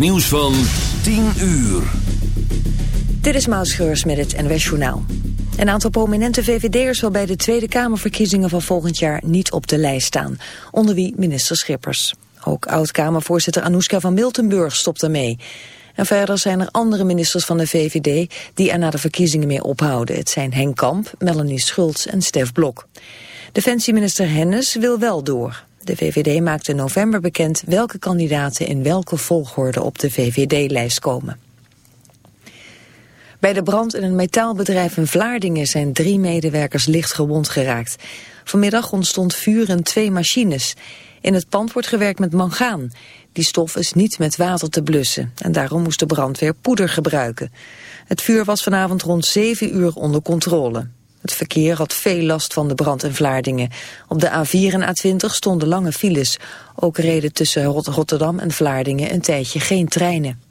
Nieuws van 10 uur. Dit is Maus met het NWS Journaal. Een aantal prominente VVD'ers zal bij de Tweede Kamerverkiezingen van volgend jaar niet op de lijst staan. Onder wie minister Schippers. Ook oud-Kamervoorzitter Anouska van Miltenburg stopt ermee. En verder zijn er andere ministers van de VVD die er na de verkiezingen mee ophouden. Het zijn Henk Kamp, Melanie Schultz en Stef Blok. Defensieminister Hennis wil wel door. De VVD maakte in november bekend welke kandidaten in welke volgorde op de VVD-lijst komen. Bij de brand in een metaalbedrijf in Vlaardingen zijn drie medewerkers licht gewond geraakt. Vanmiddag ontstond vuur in twee machines. In het pand wordt gewerkt met mangaan. Die stof is niet met water te blussen en daarom moest de brandweer poeder gebruiken. Het vuur was vanavond rond 7 uur onder controle. Het verkeer had veel last van de brand in Vlaardingen. Op de A4 en A20 stonden lange files. Ook reden tussen Rotterdam en Vlaardingen een tijdje geen treinen.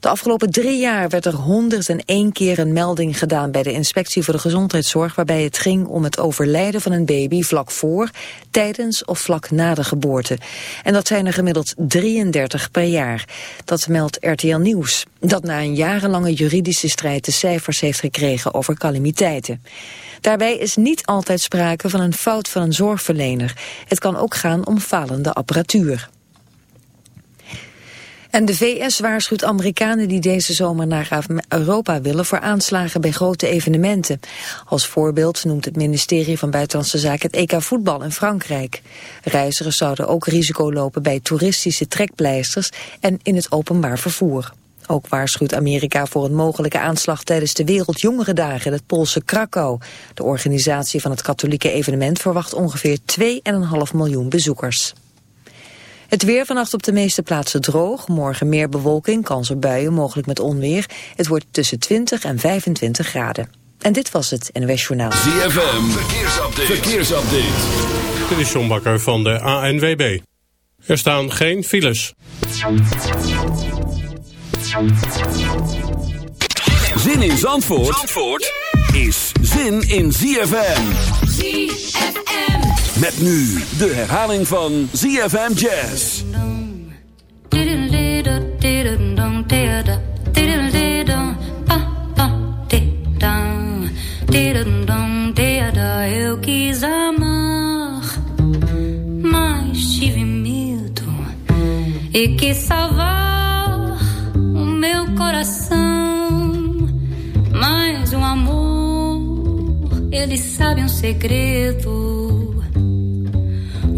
De afgelopen drie jaar werd er 101 keer een melding gedaan bij de inspectie voor de gezondheidszorg waarbij het ging om het overlijden van een baby vlak voor, tijdens of vlak na de geboorte. En dat zijn er gemiddeld 33 per jaar. Dat meldt RTL Nieuws, dat na een jarenlange juridische strijd de cijfers heeft gekregen over calamiteiten. Daarbij is niet altijd sprake van een fout van een zorgverlener. Het kan ook gaan om falende apparatuur. En de VS waarschuwt Amerikanen die deze zomer naar Europa willen voor aanslagen bij grote evenementen. Als voorbeeld noemt het ministerie van Buitenlandse Zaken het EK voetbal in Frankrijk. Reizigers zouden ook risico lopen bij toeristische trekpleisters en in het openbaar vervoer. Ook waarschuwt Amerika voor een mogelijke aanslag tijdens de Wereldjongerendagen in het Poolse Krakau. De organisatie van het katholieke evenement verwacht ongeveer 2,5 miljoen bezoekers. Het weer vannacht op de meeste plaatsen droog. Morgen meer bewolking, kans op buien, mogelijk met onweer. Het wordt tussen 20 en 25 graden. En dit was het NOS Journaal. ZFM, verkeersupdate. verkeersupdate. Dit is John Bakker van de ANWB. Er staan geen files. Zin in Zandvoort, Zandvoort is zin in ZFM. ZFM. Met nu de herhaling van ZFM Jazz. Eu quis amar, mas tive medo e quis salvar o meu coração. Mas o amor, ele sabe um segredo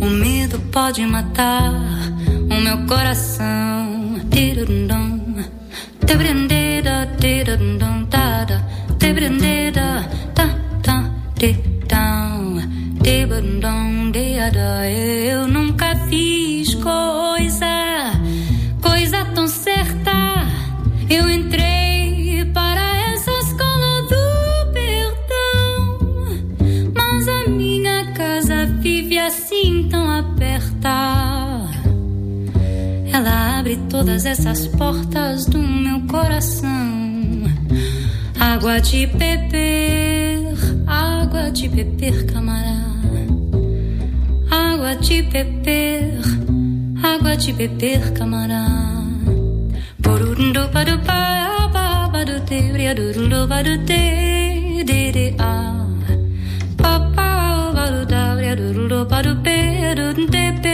o medo pode matar o meu coração. Tirundum, te prendeda, tirundum, tada, te prendeda, ta, ta, te, tão, te bandum, Eu nunca fiz coisa, coisa tão certa. Eu entrei Ela abre todas essas portas do meu coração. Água de beber, água de beber, camará. Água de beber, água de beber, camará. do badu ba ba do te riadurundu do te de de a. Papa badu do riadurundu do pe do te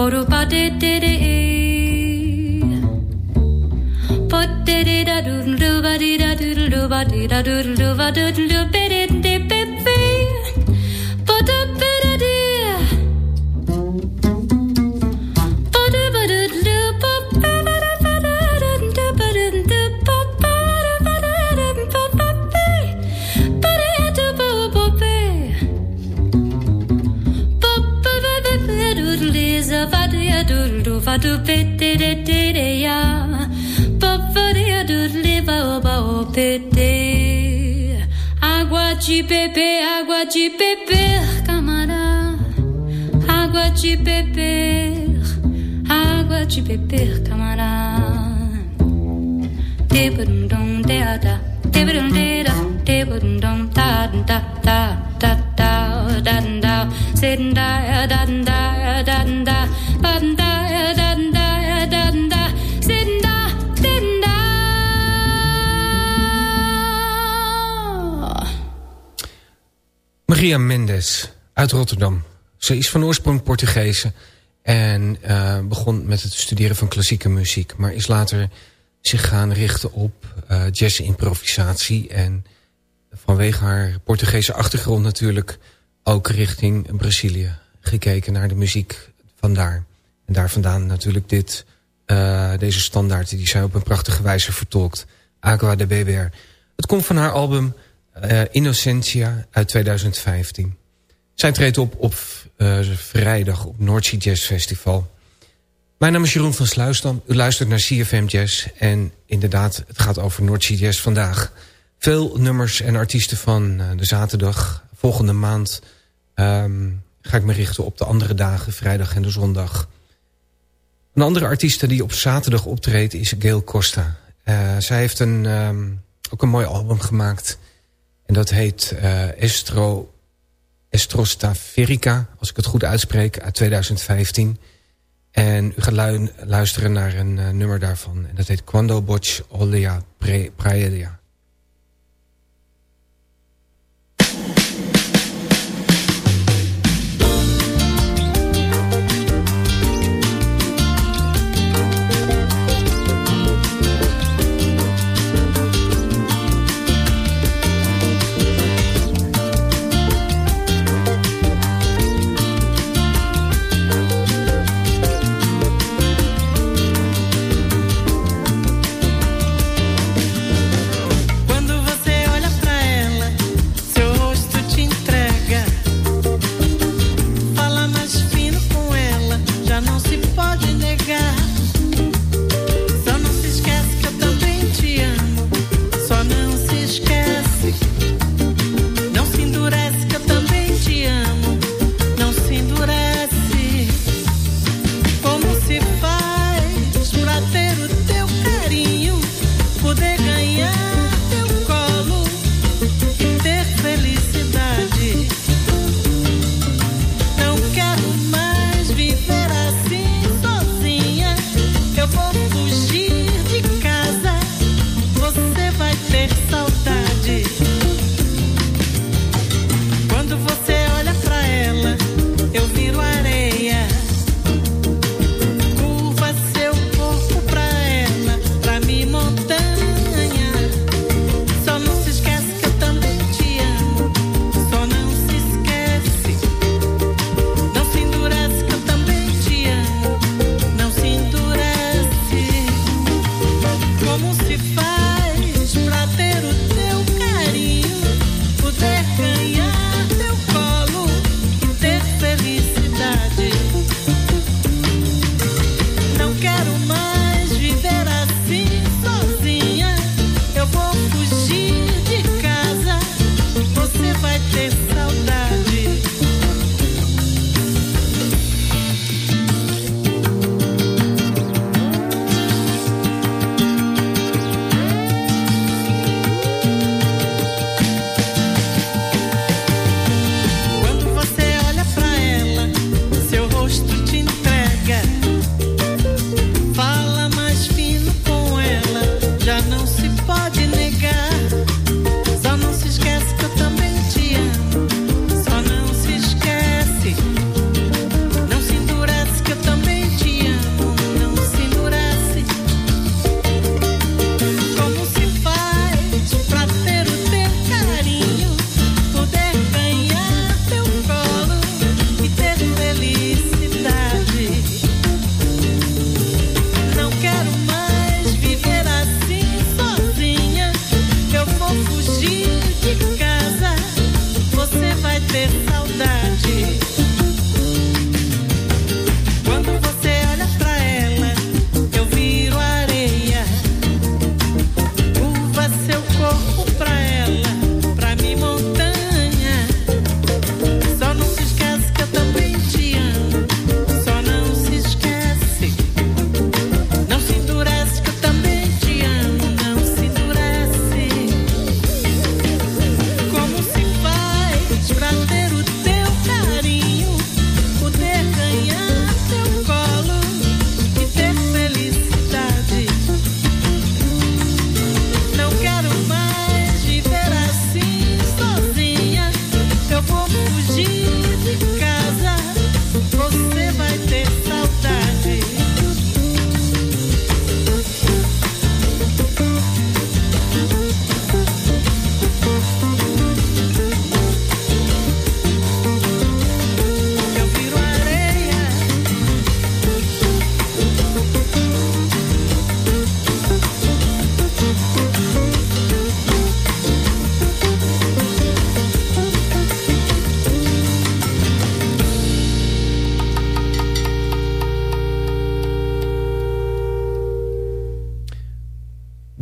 Poru pa de de de Pot de de da do do ba di da do do ba di da do do ba do do de beber água de beber camarada água de beber água de beber camarada te brum dum de Mendes uit Rotterdam. Ze is van oorsprong Portugese en uh, begon met het studeren van klassieke muziek. Maar is later zich gaan richten op uh, jazz-improvisatie. En vanwege haar Portugese achtergrond natuurlijk ook richting Brazilië gekeken naar de muziek vandaar. En daar vandaan natuurlijk dit, uh, deze standaard die zij op een prachtige wijze vertolkt. Aqua de Beber. Het komt van haar album uh, Innocentia uit 2015. Zij treedt op op uh, vrijdag op Noordzee Jazz Festival. Mijn naam is Jeroen van Sluisdam. U luistert naar CFM Jazz. En inderdaad, het gaat over Noordzee Jazz vandaag. Veel nummers en artiesten van uh, de zaterdag. Volgende maand um, ga ik me richten op de andere dagen, vrijdag en de zondag. Een andere artiest die op zaterdag optreedt is Gail Costa. Zij heeft een, um, ook een mooi album gemaakt. En dat heet uh, Estro, Estrostaferica, als ik het goed uitspreek, uit 2015. En u gaat lu luisteren naar een uh, nummer daarvan. En dat heet Quando Botch Olea Praelia. ser feliz.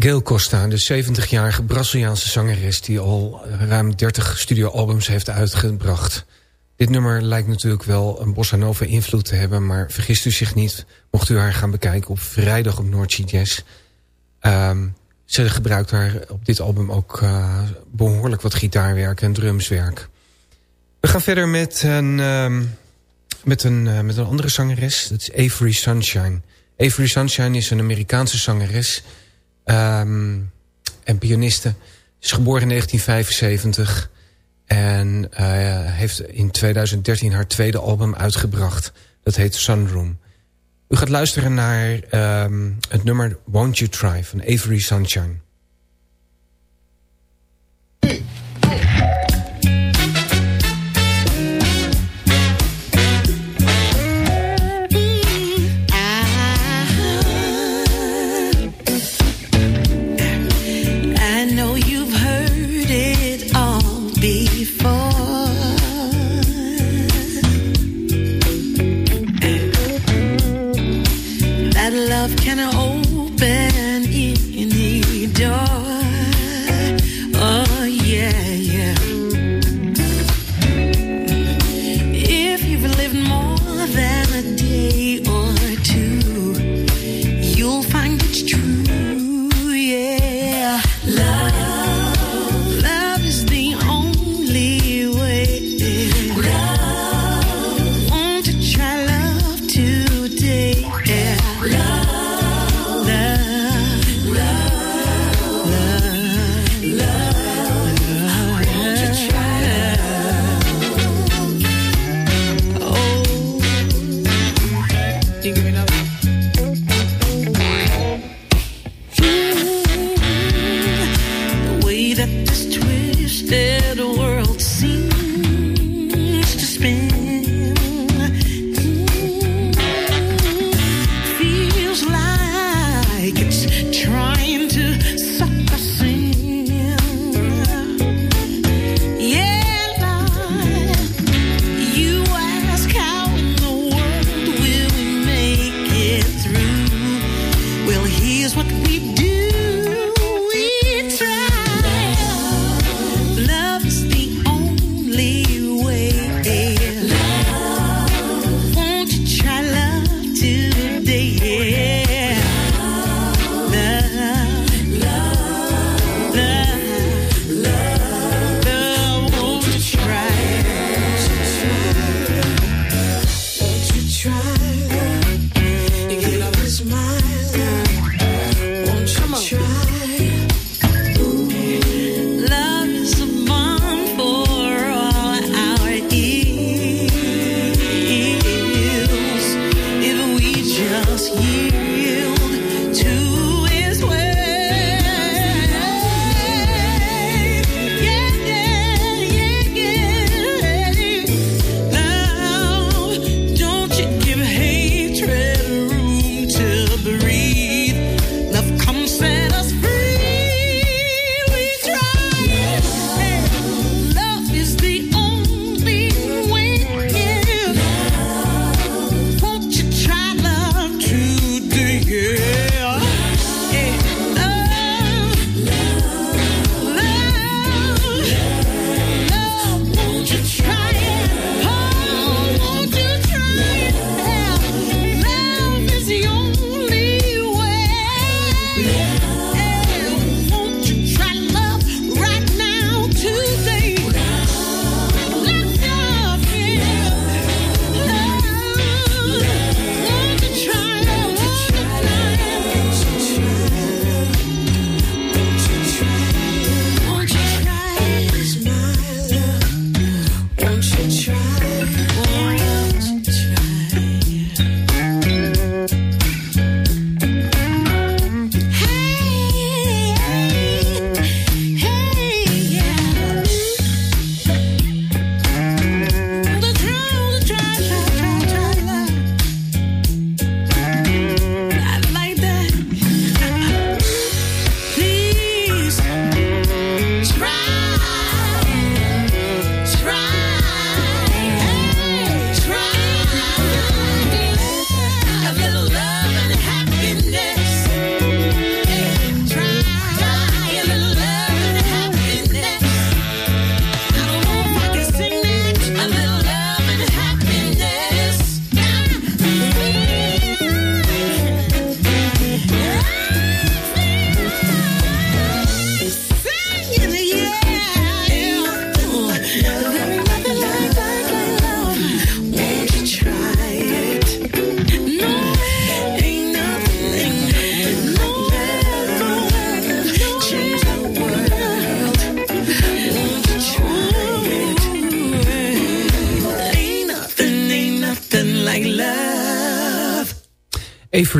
Gail Costa, de 70-jarige Braziliaanse zangeres... die al ruim 30 studioalbums heeft uitgebracht. Dit nummer lijkt natuurlijk wel een bossa nova invloed te hebben... maar vergist u zich niet, mocht u haar gaan bekijken op vrijdag op Noordse Jazz. Um, ze gebruikt daar op dit album ook uh, behoorlijk wat gitaarwerk en drumswerk. We gaan verder met een, um, met een, uh, met een andere zangeres. Dat is Avery Sunshine. Avery Sunshine is een Amerikaanse zangeres um, en pianiste. Is geboren in 1975 en uh, heeft in 2013 haar tweede album uitgebracht. Dat heet Sunroom. U gaat luisteren naar um, het nummer Won't You Try van Avery Sunshine.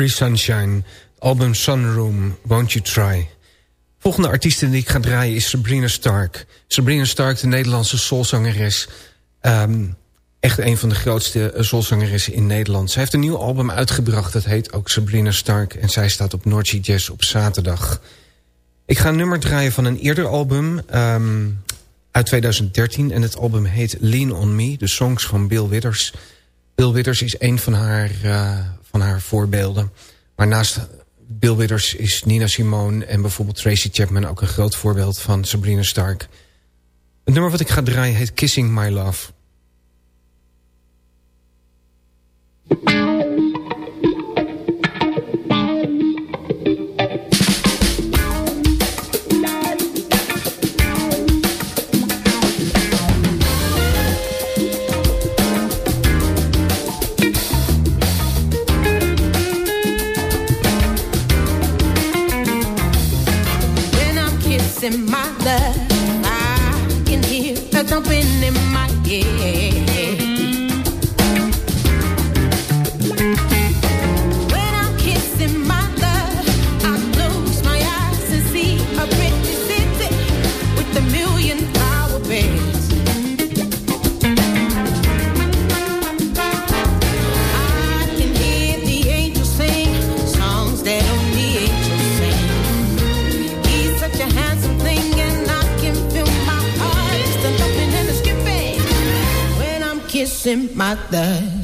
Sunshine, album Sunroom, Won't You Try. Volgende artiest die ik ga draaien is Sabrina Stark. Sabrina Stark, de Nederlandse soulzangeres. Um, echt een van de grootste soulzangeressen in Nederland. Zij heeft een nieuw album uitgebracht, dat heet ook Sabrina Stark... en zij staat op Noordse Jazz op zaterdag. Ik ga een nummer draaien van een eerder album um, uit 2013... en het album heet Lean On Me, de songs van Bill Withers. Bill Withers is een van haar, uh, van haar voorbeelden. Maar naast Bill Withers is Nina Simone en bijvoorbeeld Tracy Chapman... ook een groot voorbeeld van Sabrina Stark. Het nummer wat ik ga draaien heet Kissing My Love... Sabrina Stark. Volgende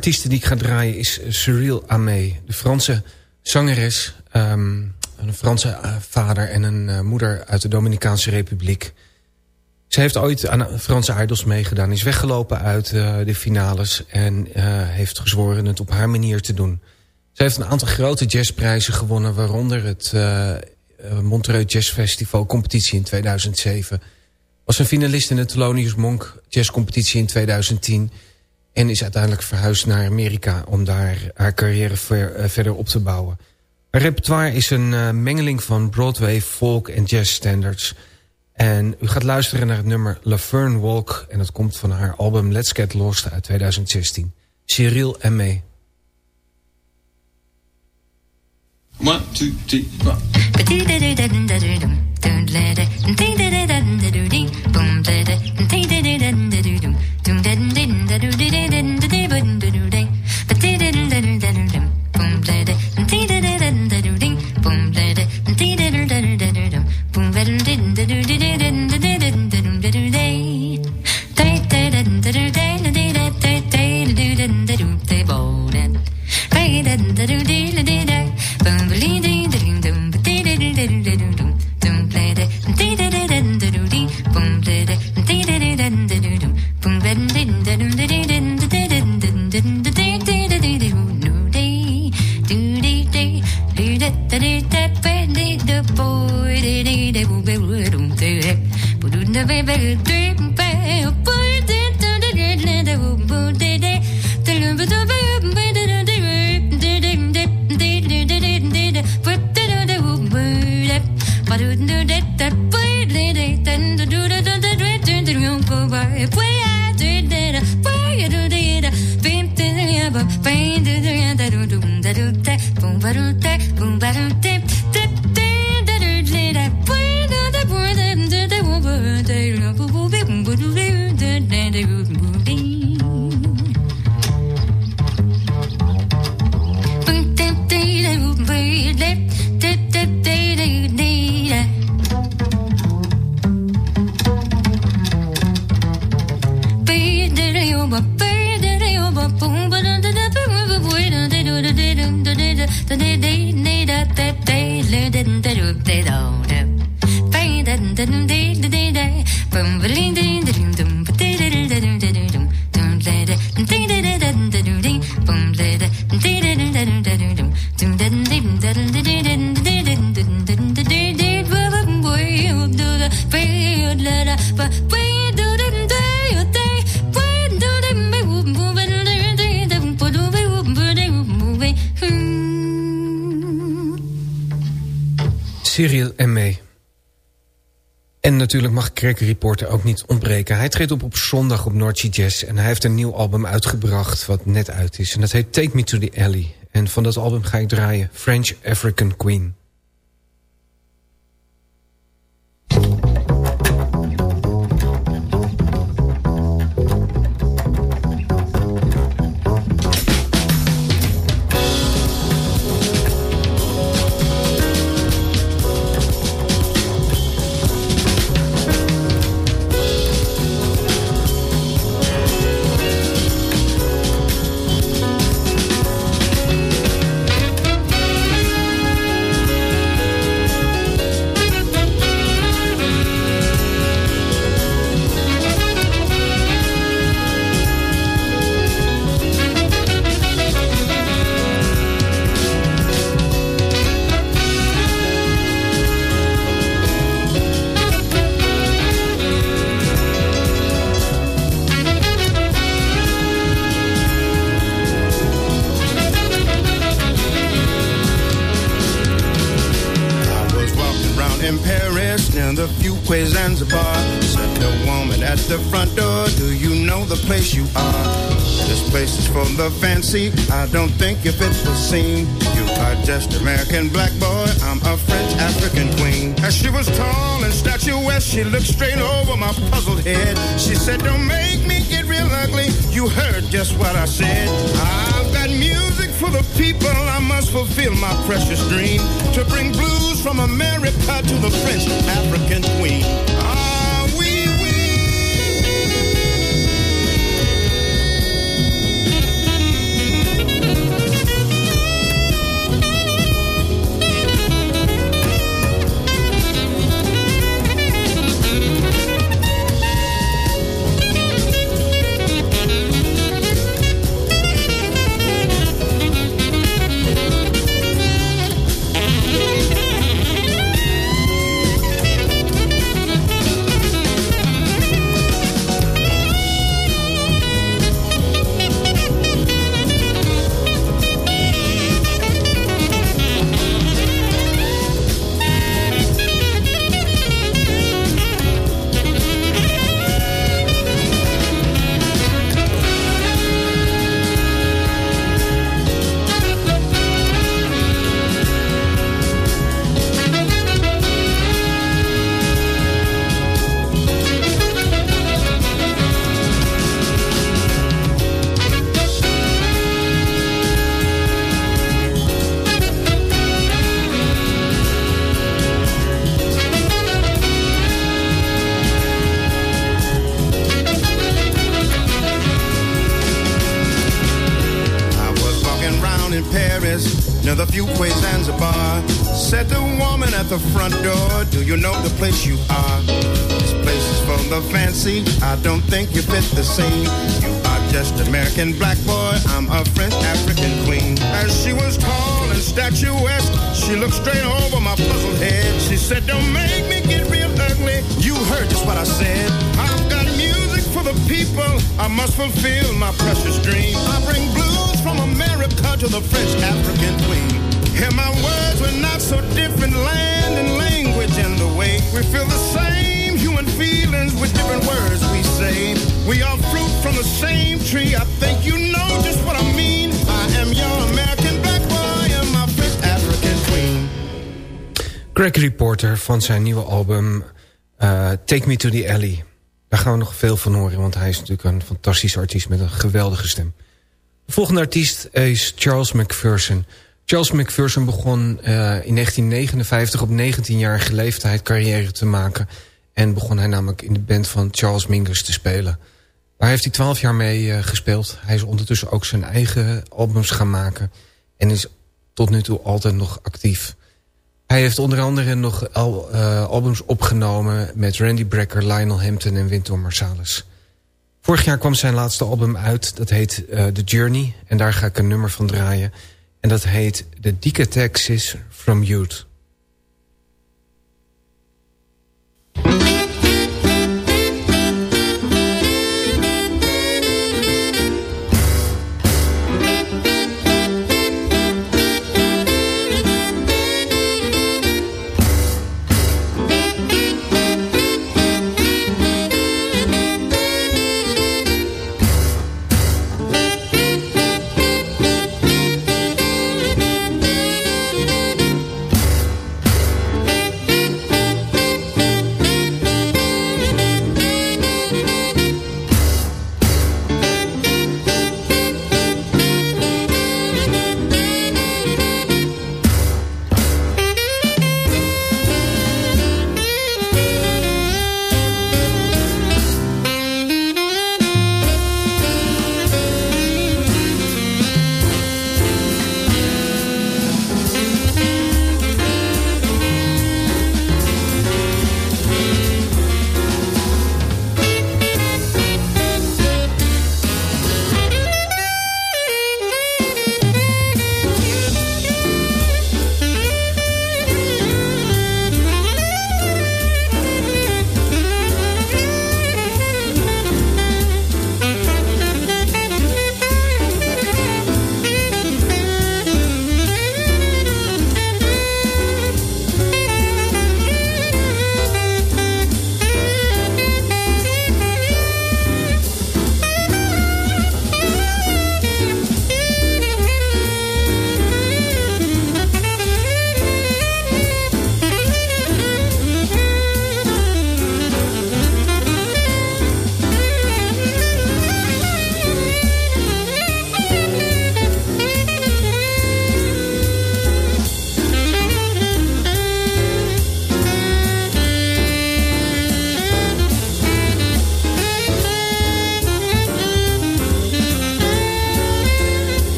artiest die ik ga draaien is Cyril Amé. De Franse zangeres, um, een Franse uh, vader en een uh, moeder uit de Dominicaanse Republiek. Ze heeft ooit aan Franse Idols meegedaan. Is weggelopen uit uh, de finales en heeft gezworen het op haar manier te doen. Ze heeft een aantal grote jazzprijzen gewonnen... waaronder het Montreux Jazz Festival competitie in 2007. Was een finalist in de Thelonious Monk Jazz competitie in 2010... En is uiteindelijk verhuisd naar Amerika om daar haar carrière ver, uh, verder op te bouwen. Haar repertoire is een uh, mengeling van Broadway, folk en jazz standards. En u gaat luisteren naar het nummer Laverne Walk. En dat komt van haar album Let's Get Lost uit 2016. Cyril M.A. One, two, three, one. Natuurlijk mag Craig Reporter ook niet ontbreken. Hij treedt op op zondag op Noordse Jazz... en hij heeft een nieuw album uitgebracht wat net uit is. En dat heet Take Me to the Alley. En van dat album ga ik draaien French African Queen. Fancy. I don't think if it's the scene. You are just American black boy. I'm a French African queen. As she was tall and statuesque, she looked straight over my puzzled head. She said, Don't make me get real ugly. You heard just what I said. I've got music for the people. I must fulfill my precious dream to bring blues from America to the French African queen. Ah, few just black boy. I'm a French African queen. As she was tall and statuesque, she looked straight over my puzzled head. She said, Don't make me get real ugly. You heard just what I said. I've got music for the people. I must fulfill my precious dream. I bring blues from America to the French African queen. Hear my words, we're not so different. Land and language and the way we feel the same. Human feelings with different words we say. We are fruit from the same tree. I think you know just what I mean. I am your American black boy and my French African queen. Gregory Porter van zijn nieuwe album uh, Take Me to the Alley. Daar gaan we nog veel van horen, want hij is natuurlijk een fantastische artiest met een geweldige stem. De volgende artiest is Charles McPherson. Charles McPherson begon uh, in 1959 op 19-jarige leeftijd carrière te maken. En begon hij namelijk in de band van Charles Mingus te spelen. Daar heeft hij 12 jaar mee uh, gespeeld. Hij is ondertussen ook zijn eigen albums gaan maken. En is tot nu toe altijd nog actief. Hij heeft onder andere nog al, uh, albums opgenomen met Randy Brecker, Lionel Hampton en Wynton Marsalis. Vorig jaar kwam zijn laatste album uit, dat heet uh, The Journey. En daar ga ik een nummer van draaien. En dat heet The Decataxis from Youth. U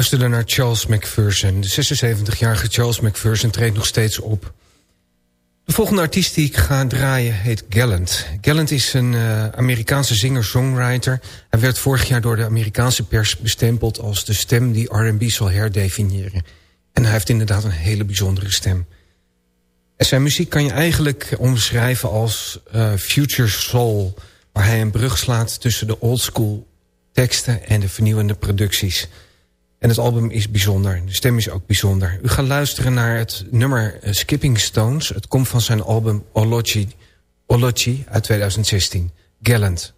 luisterde naar Charles McPherson. De 76-jarige Charles McPherson treedt nog steeds op. De volgende artiest die ik ga draaien heet Gallant. Gallant is een uh, Amerikaanse singer-songwriter. Hij werd vorig jaar door de Amerikaanse pers bestempeld... als de stem die R&B zal herdefiniëren. En hij heeft inderdaad een hele bijzondere stem. Zijn muziek kan je eigenlijk omschrijven als uh, future soul... waar hij een brug slaat tussen de oldschool teksten en de vernieuwende producties... En het album is bijzonder. De stem is ook bijzonder. U gaat luisteren naar het nummer eh, Skipping Stones. Het komt van zijn album Olochi, Olochi uit 2016. Gallant.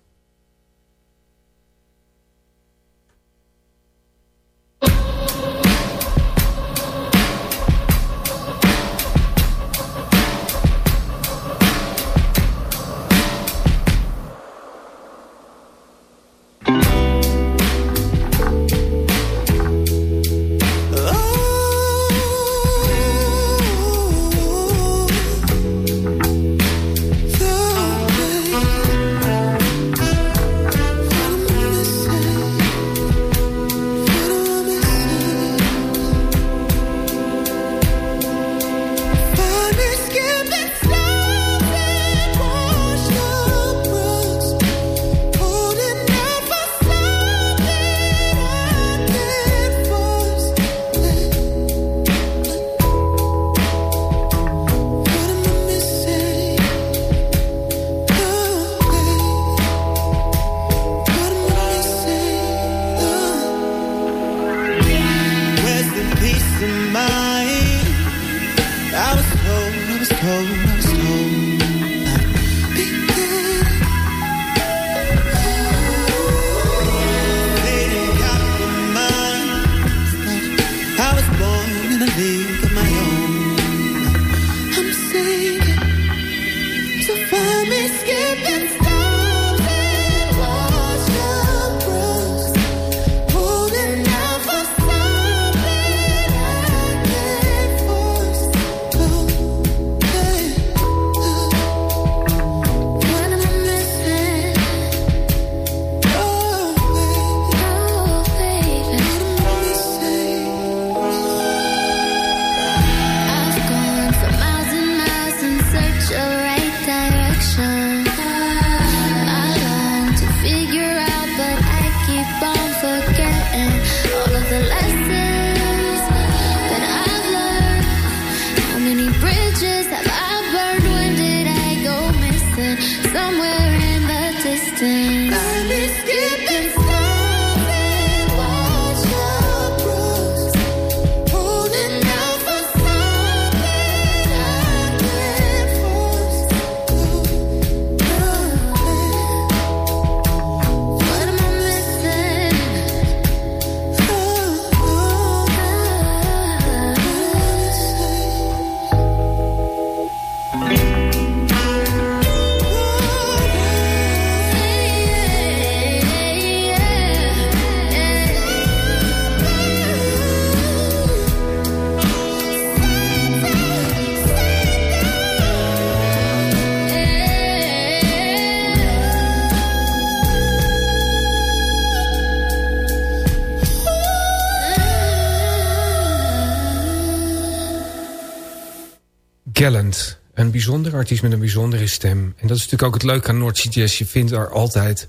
Gallant. Een bijzonder artiest met een bijzondere stem. En dat is natuurlijk ook het leuke aan North Jazz. Je vindt er altijd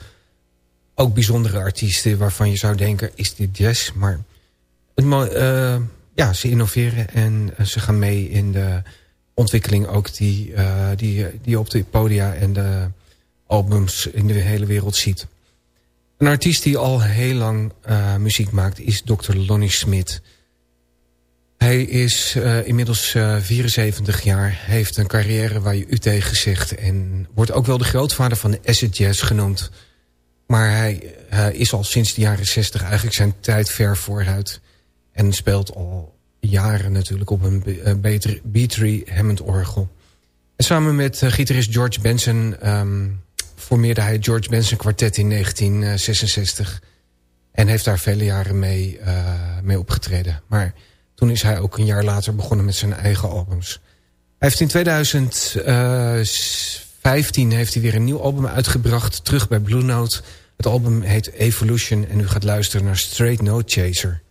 ook bijzondere artiesten... waarvan je zou denken, is dit jazz? Maar het, uh, ja, ze innoveren en ze gaan mee in de ontwikkeling... ook die, uh, die, die op de podia en de albums in de hele wereld ziet. Een artiest die al heel lang uh, muziek maakt is Dr. Lonnie Smith... Hij is uh, inmiddels uh, 74 jaar, heeft een carrière waar je u tegen zegt... en wordt ook wel de grootvader van de acid jazz genoemd. Maar hij uh, is al sinds de jaren 60 eigenlijk zijn tijd ver vooruit... en speelt al jaren natuurlijk op een B3 Hammond orgel. En samen met gitarist George Benson um, formeerde hij het George Benson kwartet in 1966... en heeft daar vele jaren mee, mee opgetreden. Maar... Toen is hij ook een jaar later begonnen met zijn eigen albums. Hij heeft in 2015 heeft hij weer een nieuw album uitgebracht. Terug bij Blue Note. Het album heet Evolution. En u gaat luisteren naar Straight No Chaser.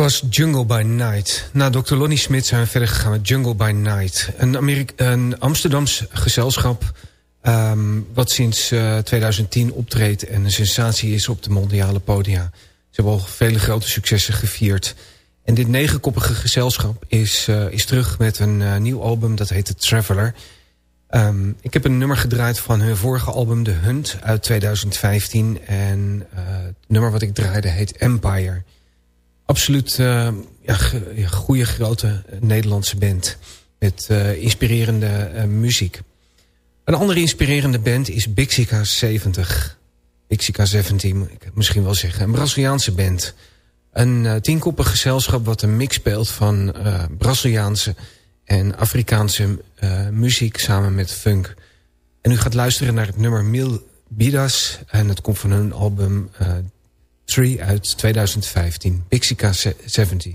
Was Jungle by Night. Na Dr. Lonnie Smit zijn we verder gegaan met Jungle by Night. Een, Amerik een Amsterdams gezelschap... Um, wat sinds uh, eh, 2010 optreedt en een sensatie is op de mondiale podia. Ze hebben al vele grote successen gevierd. En dit negenkoppige gezelschap is, uh, is terug met een uh, nieuw album... dat heet The Traveler. Um, ik heb een nummer gedraaid van hun vorige album The Hunt uit 2015. En het nummer wat ik draaide heet Empire absoluut uh, ja, goede grote Nederlandse band. Met uh, inspirerende muziek. Een andere inspirerende band is Bixica 70. Bixica 17 moet ik misschien wel zeggen. Een Braziliaanse band. Een tienkoppig gezelschap wat een mix speelt van Braziliaanse en Afrikaanse muziek samen met funk. En u gaat luisteren naar het nummer Mil Bidas. En het komt van hun album 3 uit 2015. Bixica 70.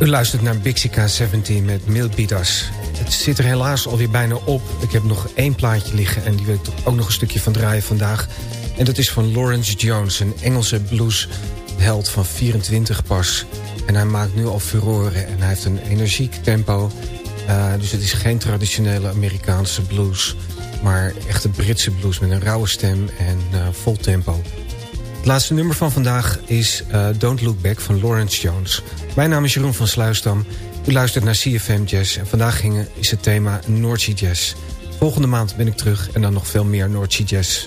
U luistert naar Bixika 17 met Milpitas. Het zit er helaas alweer bijna op. Ik heb nog één plaatje liggen en die wil ik toch ook nog een stukje van draaien vandaag. En dat is van Lawrence Jones, een Engelse bluesheld van 24 pas. En hij maakt nu al furoren en hij heeft een energiek tempo. Uh, dus het is geen traditionele Amerikaanse blues... maar echt een Britse blues met een rauwe stem en uh, vol tempo. Het laatste nummer van vandaag is uh, Don't Look Back van Lawrence Jones. Mijn naam is Jeroen van Sluisdam. U luistert naar CFM Jazz en vandaag ging, is het thema Noordzee Jazz. Volgende maand ben ik terug en dan nog veel meer Noordzee Jazz.